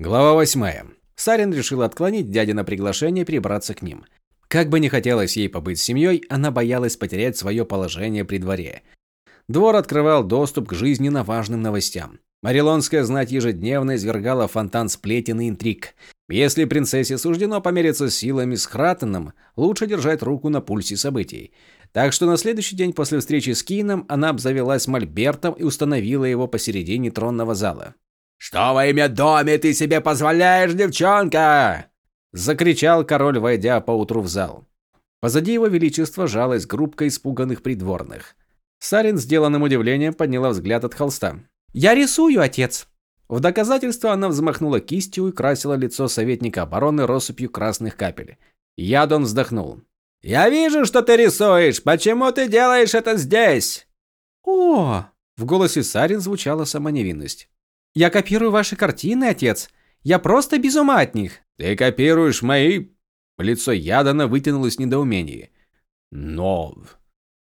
Глава 8. Сарин решила отклонить дядина приглашение перебраться к ним. Как бы не хотелось ей побыть с семьей, она боялась потерять свое положение при дворе. Двор открывал доступ к жизненно важным новостям. Марилонская знать ежедневно извергала фонтан сплетен и интриг. Если принцессе суждено помериться силами с Хратеном, лучше держать руку на пульсе событий. Так что на следующий день после встречи с Кином она обзавелась мольбертом и установила его посередине тронного зала. «Что во имя доме ты себе позволяешь, девчонка?» Закричал король, войдя поутру в зал. Позади его величества жалась группка испуганных придворных. Сарин, сделанным удивлением, подняла взгляд от холста. «Я рисую, отец!» В доказательство она взмахнула кистью и красила лицо советника обороны россыпью красных капель. Ядон вздохнул. «Я вижу, что ты рисуешь. Почему ты делаешь это здесь?» «О!» В голосе Сарин звучала самоневинность. «Я копирую ваши картины, отец. Я просто без ума от них». «Ты копируешь мои...» Лицо Ядана вытянулось в недоумении. «Но...»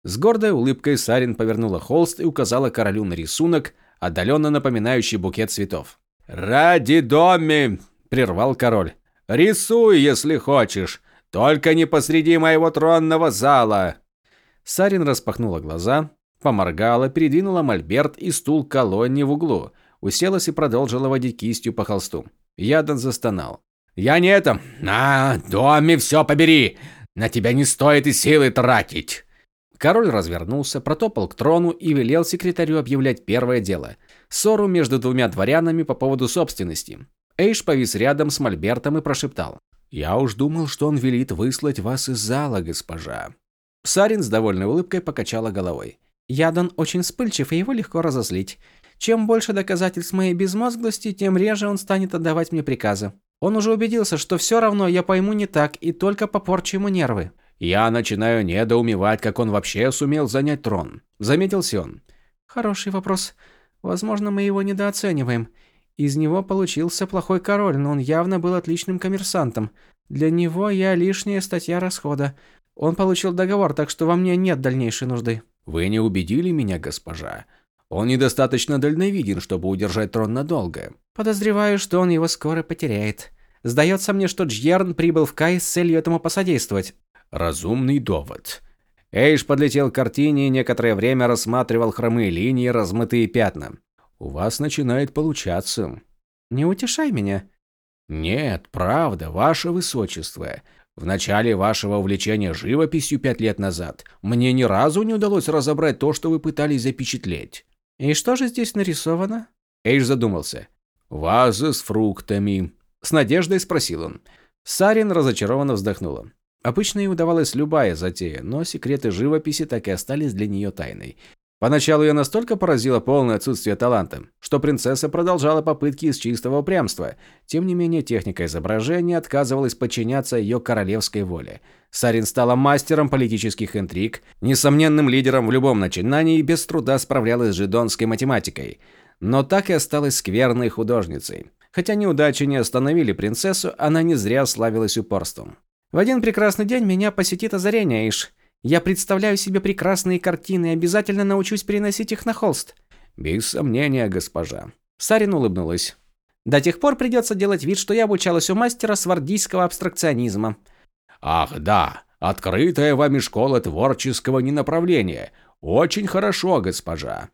С гордой улыбкой Сарин повернула холст и указала королю на рисунок, отдаленно напоминающий букет цветов. «Ради доми!» – прервал король. «Рисуй, если хочешь, только не посреди моего тронного зала!» Сарин распахнула глаза, поморгала, передвинула мольберт и стул колонне в углу, уселась и продолжила водить кистью по холсту. Ядан застонал. «Я не это! На, доме все побери! На тебя не стоит и силы тратить!» Король развернулся, протопал к трону и велел секретарю объявлять первое дело – ссору между двумя дворянами по поводу собственности. Эйш повис рядом с Мольбертом и прошептал. «Я уж думал, что он велит выслать вас из зала, госпожа». Сарин с довольной улыбкой покачала головой. «Ядан очень вспыльчив, и его легко разозлить. Чем больше доказательств моей безмозглости, тем реже он станет отдавать мне приказы. Он уже убедился, что все равно я пойму не так и только попорчу ему нервы. «Я начинаю недоумевать, как он вообще сумел занять трон», – заметил Сион. «Хороший вопрос. Возможно, мы его недооцениваем. Из него получился плохой король, но он явно был отличным коммерсантом. Для него я лишняя статья расхода. Он получил договор, так что во мне нет дальнейшей нужды». «Вы не убедили меня, госпожа. Он недостаточно дальновиден, чтобы удержать трон надолго». «Подозреваю, что он его скоро потеряет. Сдается мне, что Джьерн прибыл в Кай с целью этому посодействовать. Разумный довод. Эйш подлетел к картине и некоторое время рассматривал хромые линии, размытые пятна. У вас начинает получаться. Не утешай меня. Нет, правда, ваше высочество. В начале вашего увлечения живописью пять лет назад мне ни разу не удалось разобрать то, что вы пытались запечатлеть. И что же здесь нарисовано? Эйш задумался. Ваза с фруктами. С надеждой спросил он. Сарин разочарованно вздохнула. Обычно ей удавалась любая затея, но секреты живописи так и остались для нее тайной. Поначалу ее настолько поразило полное отсутствие таланта, что принцесса продолжала попытки из чистого упрямства. Тем не менее, техника изображения отказывалась подчиняться ее королевской воле. Сарин стала мастером политических интриг, несомненным лидером в любом начинании и без труда справлялась с жидонской математикой. Но так и осталась скверной художницей. Хотя неудачи не остановили принцессу, она не зря славилась упорством. В один прекрасный день меня посетит озарение, Иш. Я представляю себе прекрасные картины и обязательно научусь переносить их на холст. Без сомнения, госпожа. Сарин улыбнулась. До тех пор придется делать вид, что я обучалась у мастера свардийского абстракционизма. Ах, да, открытая вами школа творческого ненаправления. Очень хорошо, госпожа.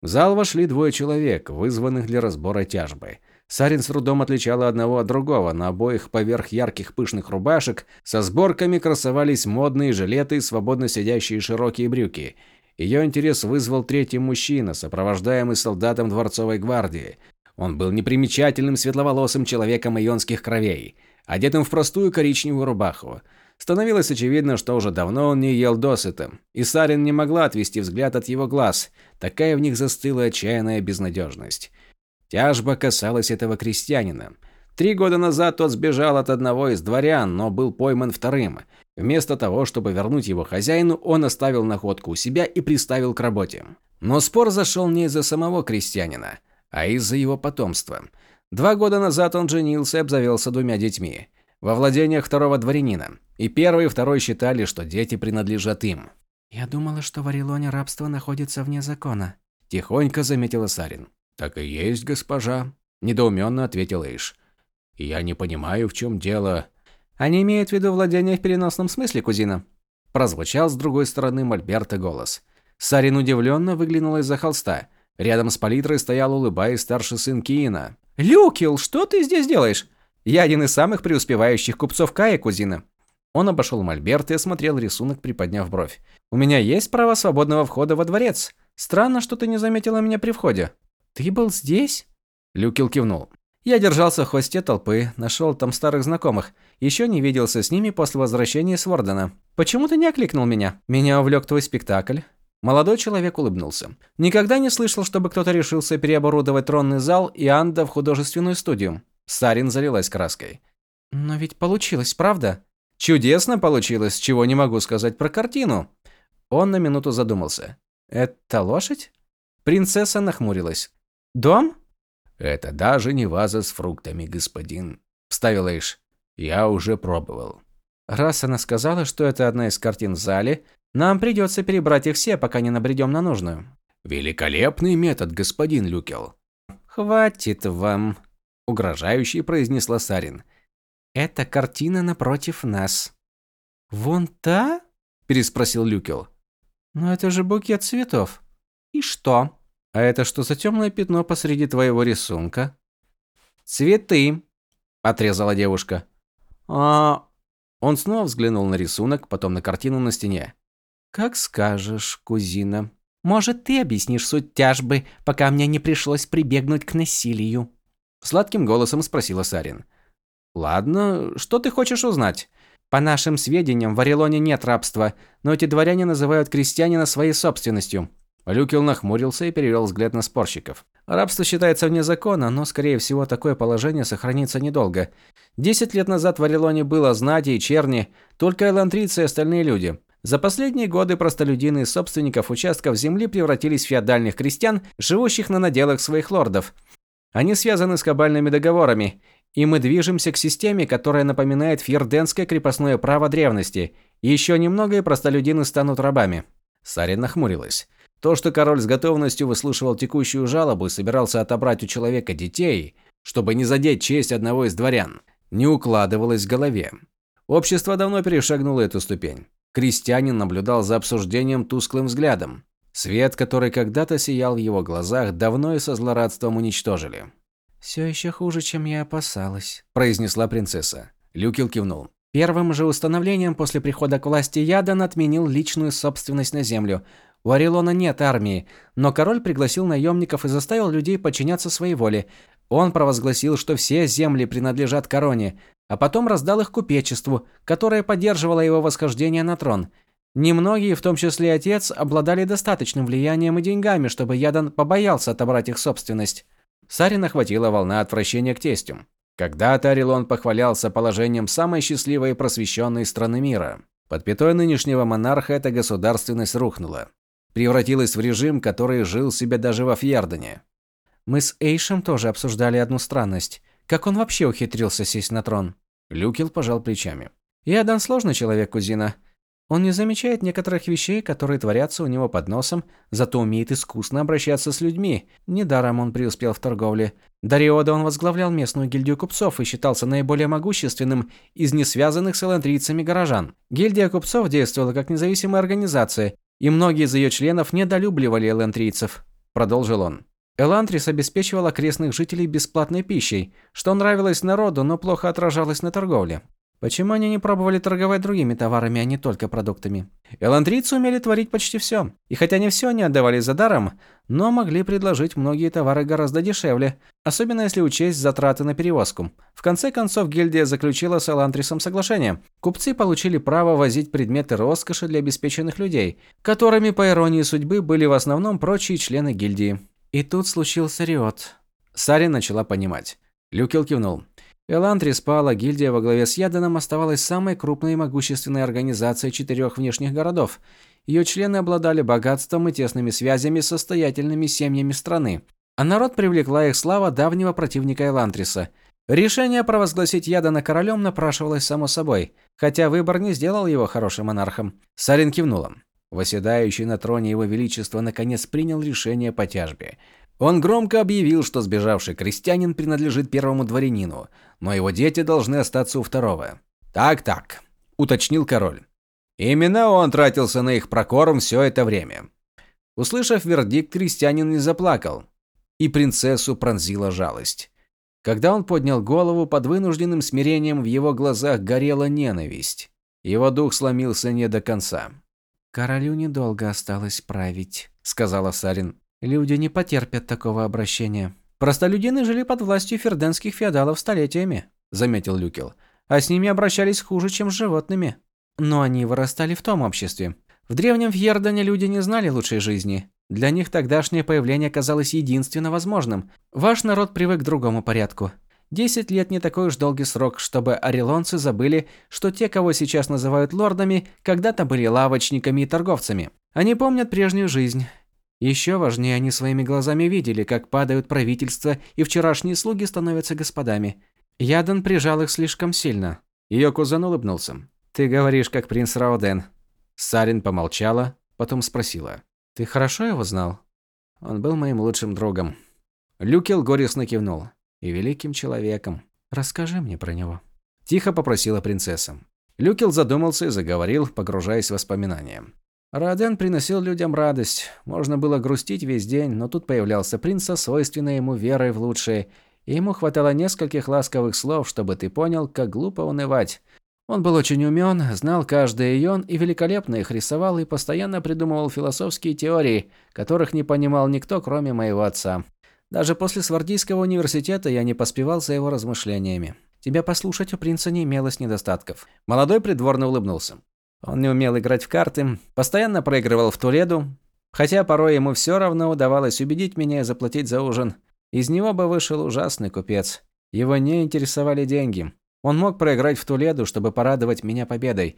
В зал вошли двое человек, вызванных для разбора тяжбы. Сарин с трудом отличала одного от другого. На обоих поверх ярких пышных рубашек со сборками красовались модные жилеты и свободно сидящие широкие брюки. Ее интерес вызвал третий мужчина, сопровождаемый солдатом дворцовой гвардии. Он был непримечательным светловолосым человеком ионских кровей, одетым в простую коричневую рубаху. Становилось очевидно, что уже давно он не ел досыта, и Сарин не могла отвести взгляд от его глаз, такая в них застыла отчаянная безнадежность. Тяжба касалась этого крестьянина. Три года назад тот сбежал от одного из дворян, но был пойман вторым. Вместо того, чтобы вернуть его хозяину, он оставил находку у себя и приставил к работе. Но спор зашел не из-за самого крестьянина, а из-за его потомства. Два года назад он женился и обзавелся двумя детьми. Во владениях второго дворянина. И первый и второй считали, что дети принадлежат им. «Я думала, что в Орелоне рабство находится вне закона», – тихонько заметила Сарин. «Так и есть, госпожа». – недоуменно ответил Эйш. «Я не понимаю, в чем дело». «Они имеют в виду владение в переносном смысле, кузина?» Прозвучал с другой стороны Мольберта голос. Сарин удивленно выглянула из-за холста. Рядом с палитрой стоял, улыбаясь, старший сын Киина. «Люкил, что ты здесь делаешь?» «Я один из самых преуспевающих купцов Кая, кузина». Он обошел Мольберт и осмотрел рисунок, приподняв бровь. «У меня есть право свободного входа во дворец. Странно, что ты не заметила меня при входе». «Ты был здесь?» Люкил кивнул. Я держался в хвосте толпы, нашел там старых знакомых. Еще не виделся с ними после возвращения с Вордена. Почему ты не окликнул меня? Меня увлек твой спектакль. Молодой человек улыбнулся. Никогда не слышал, чтобы кто-то решился переоборудовать тронный зал и Анда в художественную студию. Сарин залилась краской. Но ведь получилось, правда? Чудесно получилось, чего не могу сказать про картину. Он на минуту задумался. Это лошадь? Принцесса нахмурилась. Дом? «Это даже не ваза с фруктами, господин», – вставил Эйш. «Я уже пробовал». «Раз она сказала, что это одна из картин в зале, нам придется перебрать их все, пока не набредем на нужную». «Великолепный метод, господин Люкел». «Хватит вам», – угрожающе произнесла Сарин. «Это картина напротив нас». «Вон та?» – переспросил Люкел. «Но это же букет цветов». «И что?» А это что за темное пятно посреди твоего рисунка? Цветы, отрезала девушка. А он снова взглянул на рисунок, потом на картину на стене. Как скажешь, кузина. Может, ты объяснишь суть тяжбы, пока мне не пришлось прибегнуть к насилию? Сладким голосом спросила Сарин. Ладно, что ты хочешь узнать? По нашим сведениям, в Орелоне нет рабства, но эти дворяне называют крестьянина своей собственностью. Люкел нахмурился и перевел взгляд на спорщиков. Рабство считается вне закона, но, скорее всего, такое положение сохранится недолго. Десять лет назад в Орелоне было знати и черни, только элантрийцы и остальные люди. За последние годы простолюдины из собственников участков земли превратились в феодальных крестьян, живущих на наделах своих лордов. Они связаны с кабальными договорами, и мы движемся к системе, которая напоминает фьерденское крепостное право древности. Еще немного, и простолюдины станут рабами. Сарин нахмурилась. То, что король с готовностью выслушивал текущую жалобу и собирался отобрать у человека детей, чтобы не задеть честь одного из дворян, не укладывалось в голове. Общество давно перешагнуло эту ступень. Крестьянин наблюдал за обсуждением тусклым взглядом. Свет, который когда-то сиял в его глазах, давно и со злорадством уничтожили. «Все еще хуже, чем я опасалась», – произнесла принцесса. Люкил кивнул. Первым же установлением после прихода к власти Ядан отменил личную собственность на землю, у Орелона нет армии, но король пригласил наемников и заставил людей подчиняться своей воле. Он провозгласил, что все земли принадлежат короне, а потом раздал их купечеству, которое поддерживало его восхождение на трон. Немногие, в том числе отец, обладали достаточным влиянием и деньгами, чтобы Ядан побоялся отобрать их собственность. Сарин охватила волна отвращения к тестю. Когда-то Орелон похвалялся положением самой счастливой и просвещенной страны мира. Под пятой нынешнего монарха эта государственность рухнула превратилась в режим, который жил себе даже во Фьердене. Мы с Эйшем тоже обсуждали одну странность. Как он вообще ухитрился сесть на трон? Люкил пожал плечами. Ядан сложный человек, кузина. Он не замечает некоторых вещей, которые творятся у него под носом, зато умеет искусно обращаться с людьми. Недаром он преуспел в торговле. До Риода он возглавлял местную гильдию купцов и считался наиболее могущественным из несвязанных с эландрийцами горожан. Гильдия купцов действовала как независимая организация и многие из ее членов недолюбливали элантрийцев, продолжил он. Элантрис обеспечивал окрестных жителей бесплатной пищей, что нравилось народу, но плохо отражалось на торговле. Почему они не пробовали торговать другими товарами, а не только продуктами? Эландрийцы умели творить почти все. И хотя не все они отдавали за даром, но могли предложить многие товары гораздо дешевле, особенно если учесть затраты на перевозку. В конце концов, гильдия заключила с Эландрисом соглашение. Купцы получили право возить предметы роскоши для обеспеченных людей, которыми, по иронии судьбы, были в основном прочие члены гильдии. И тут случился Риот. Сари начала понимать. Люкел кивнул. Элантри спала, гильдия во главе с Яданом оставалась самой крупной и могущественной организацией четырех внешних городов. Ее члены обладали богатством и тесными связями с состоятельными семьями страны. А народ привлекла их слава давнего противника Элантриса. Решение провозгласить Ядана королем напрашивалось само собой, хотя выбор не сделал его хорошим монархом. Сарин кивнула. Восседающий на троне его величества наконец принял решение по тяжбе. Он громко объявил, что сбежавший крестьянин принадлежит первому дворянину, но его дети должны остаться у второго. «Так-так», – уточнил король. Именно он тратился на их прокорм все это время. Услышав вердикт, крестьянин не заплакал, и принцессу пронзила жалость. Когда он поднял голову, под вынужденным смирением в его глазах горела ненависть. Его дух сломился не до конца. «Королю недолго осталось править», – сказала Сарин. «Люди не потерпят такого обращения». «Простолюдины жили под властью ферденских феодалов столетиями», – заметил Люкел. «А с ними обращались хуже, чем с животными. Но они вырастали в том обществе. В древнем Фьердоне люди не знали лучшей жизни. Для них тогдашнее появление казалось единственно возможным. Ваш народ привык к другому порядку. Десять лет не такой уж долгий срок, чтобы орелонцы забыли, что те, кого сейчас называют лордами, когда-то были лавочниками и торговцами. Они помнят прежнюю жизнь. Еще важнее, они своими глазами видели, как падают правительства, и вчерашние слуги становятся господами. Ядан прижал их слишком сильно. Ее кузен улыбнулся. «Ты говоришь, как принц Рауден». Сарин помолчала, потом спросила. Ты хорошо его знал? Он был моим лучшим другом. Люкел горестно кивнул. И великим человеком. Расскажи мне про него. Тихо попросила принцесса. Люкел задумался и заговорил, погружаясь в воспоминания. Раден приносил людям радость. Можно было грустить весь день, но тут появлялся принц со свойственной ему верой в лучшее, и ему хватало нескольких ласковых слов, чтобы ты понял, как глупо унывать. Он был очень умен, знал каждый ион и великолепно их рисовал и постоянно придумывал философские теории, которых не понимал никто, кроме моего отца. Даже после Свардийского университета я не поспевал за его размышлениями. Тебя послушать у принца не имелось недостатков. Молодой придворно улыбнулся. Он не умел играть в карты, постоянно проигрывал в Туледу, хотя порой ему все равно удавалось убедить меня заплатить за ужин. Из него бы вышел ужасный купец. Его не интересовали деньги. Он мог проиграть в Туледу, чтобы порадовать меня победой.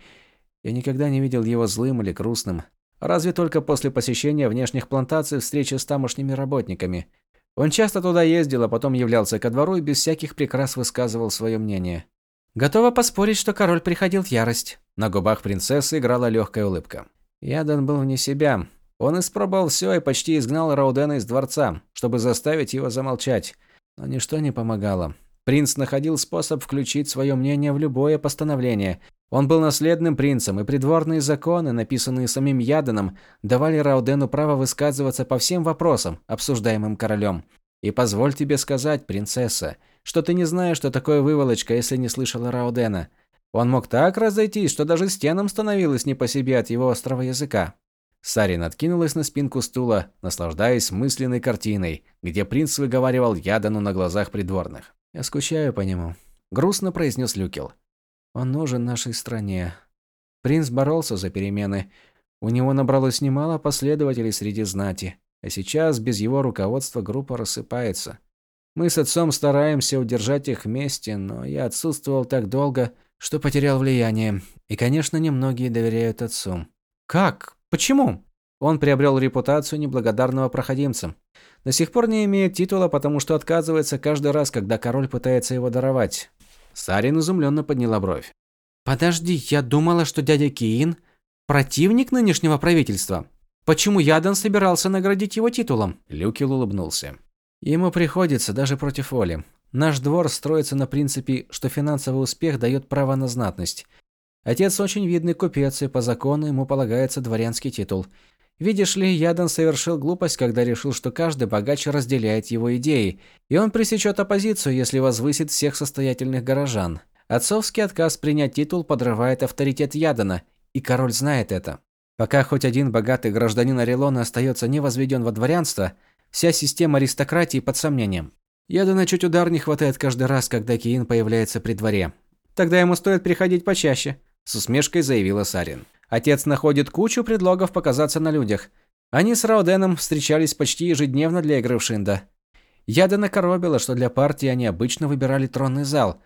Я никогда не видел его злым или грустным. Разве только после посещения внешних плантаций встречи с тамошними работниками. Он часто туда ездил, а потом являлся ко двору и без всяких прикрас высказывал свое мнение. Готова поспорить, что король приходил в ярость. На губах принцессы играла легкая улыбка. Ядан был вне себя. Он испробовал все и почти изгнал Раудена из дворца, чтобы заставить его замолчать. Но ничто не помогало. Принц находил способ включить свое мнение в любое постановление. Он был наследным принцем, и придворные законы, написанные самим Яданом, давали Раудену право высказываться по всем вопросам, обсуждаемым королем. И позволь тебе сказать, принцесса, что ты не знаешь, что такое выволочка, если не слышала Раудена. Он мог так разойтись, что даже стенам становилось не по себе от его острого языка. Сарин откинулась на спинку стула, наслаждаясь мысленной картиной, где принц выговаривал Ядану на глазах придворных. «Я скучаю по нему», – грустно произнес Люкел. «Он нужен нашей стране». Принц боролся за перемены. У него набралось немало последователей среди знати. А сейчас без его руководства группа рассыпается. Мы с отцом стараемся удержать их вместе, но я отсутствовал так долго, что потерял влияние. И, конечно, немногие доверяют отцу. Как? Почему? Он приобрел репутацию неблагодарного проходимца. До сих пор не имеет титула, потому что отказывается каждый раз, когда король пытается его даровать. Сарин изумленно подняла бровь. «Подожди, я думала, что дядя Киин – противник нынешнего правительства. Почему Ядан собирался наградить его титулом?» Люкил улыбнулся. «Ему приходится, даже против воли. Наш двор строится на принципе, что финансовый успех дает право на знатность. Отец очень видный купец, и по закону ему полагается дворянский титул – Видишь ли, Ядан совершил глупость, когда решил, что каждый богач разделяет его идеи, и он пресечет оппозицию, если возвысит всех состоятельных горожан. Отцовский отказ принять титул подрывает авторитет Ядана, и король знает это. Пока хоть один богатый гражданин Орелона остается не возведен во дворянство, вся система аристократии под сомнением. Ядана чуть удар не хватает каждый раз, когда Киин появляется при дворе. Тогда ему стоит приходить почаще, с усмешкой заявила Сарин. Отец находит кучу предлогов показаться на людях. Они с Рауденом встречались почти ежедневно для игры в Шинда. Яда накоробила, что для партии они обычно выбирали тронный зал.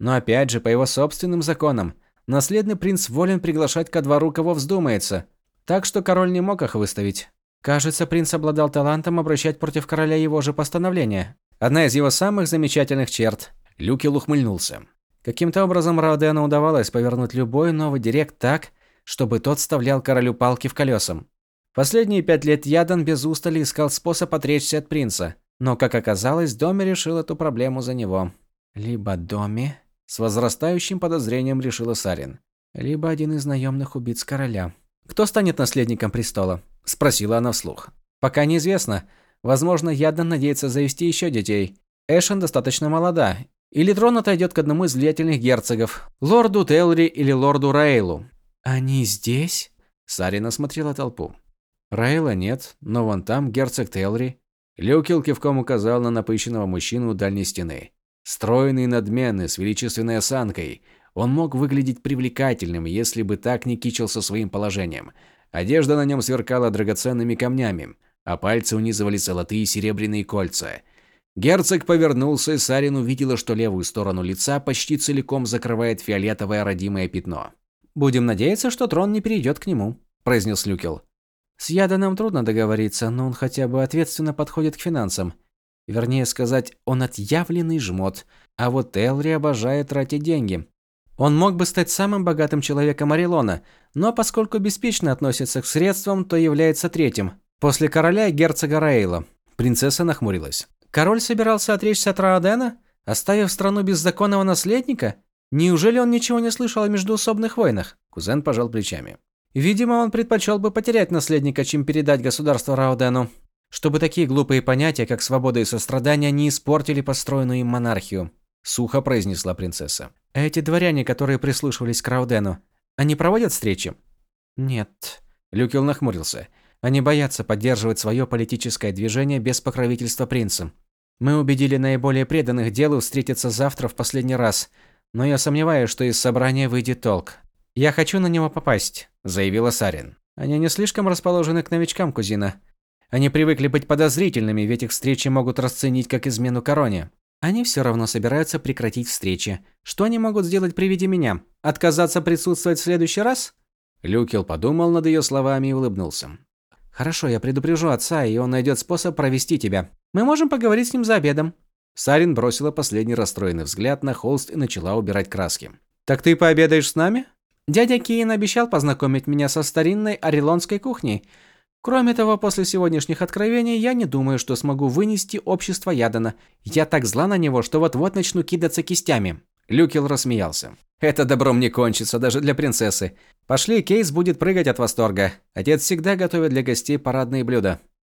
Но опять же, по его собственным законам, наследный принц волен приглашать ко двору кого вздумается. Так что король не мог их выставить. Кажется, принц обладал талантом обращать против короля его же постановления. Одна из его самых замечательных черт. Люкел ухмыльнулся. Каким-то образом Раудену удавалось повернуть любой новый директ так, чтобы тот вставлял королю палки в колесам. Последние пять лет Ядан без устали искал способ отречься от принца. Но, как оказалось, Доми решил эту проблему за него. Либо Доми, с возрастающим подозрением решила Сарин, либо один из наемных убийц короля. «Кто станет наследником престола?» – спросила она вслух. «Пока неизвестно. Возможно, Ядан надеется завести еще детей. Эшен достаточно молода. Или трон отойдет к одному из влиятельных герцогов, лорду Телри или лорду Рейлу». «Они здесь?» Сарин осмотрела толпу. Рейла нет, но вон там герцог Телри. Люкил кивком указал на напыщенного мужчину у дальней стены. Стройный и надменный, с величественной осанкой. Он мог выглядеть привлекательным, если бы так не кичился своим положением. Одежда на нем сверкала драгоценными камнями, а пальцы унизывали золотые и серебряные кольца. Герцог повернулся, и Сарин увидела, что левую сторону лица почти целиком закрывает фиолетовое родимое пятно. «Будем надеяться, что трон не перейдет к нему», – произнес Люкел. «С Яданом трудно договориться, но он хотя бы ответственно подходит к финансам. Вернее сказать, он отъявленный жмот, а вот Элри обожает тратить деньги. Он мог бы стать самым богатым человеком Орелона, но поскольку беспечно относится к средствам, то является третьим. После короля герцога Рейла. Принцесса нахмурилась. Король собирался отречься от Раодена, оставив страну без законного наследника? Неужели он ничего не слышал о междоусобных войнах? Кузен пожал плечами. Видимо, он предпочел бы потерять наследника, чем передать государство Раодену. Чтобы такие глупые понятия, как свобода и сострадание, не испортили построенную им монархию. Сухо произнесла принцесса. Эти дворяне, которые прислушивались к Раудену, они проводят встречи? Нет. Люкел нахмурился. Они боятся поддерживать свое политическое движение без покровительства принца. Мы убедили наиболее преданных делу встретиться завтра в последний раз, но я сомневаюсь, что из собрания выйдет толк. Я хочу на него попасть, заявила Сарин. Они не слишком расположены к новичкам, кузина. Они привыкли быть подозрительными, ведь их встречи могут расценить как измену короне. Они все равно собираются прекратить встречи. Что они могут сделать при виде меня? Отказаться присутствовать в следующий раз? Люкел подумал над ее словами и улыбнулся. Хорошо, я предупрежу отца, и он найдет способ провести тебя. Мы можем поговорить с ним за обедом. Сарин бросила последний расстроенный взгляд на холст и начала убирать краски. Так ты пообедаешь с нами? Дядя Киин обещал познакомить меня со старинной орелонской кухней. Кроме того, после сегодняшних откровений я не думаю, что смогу вынести общество Ядана. Я так зла на него, что вот-вот начну кидаться кистями. Люкел рассмеялся. Это добром не кончится даже для принцессы. Пошли, Кейс будет прыгать от восторга. Отец всегда готовит для гостей парадные блюда.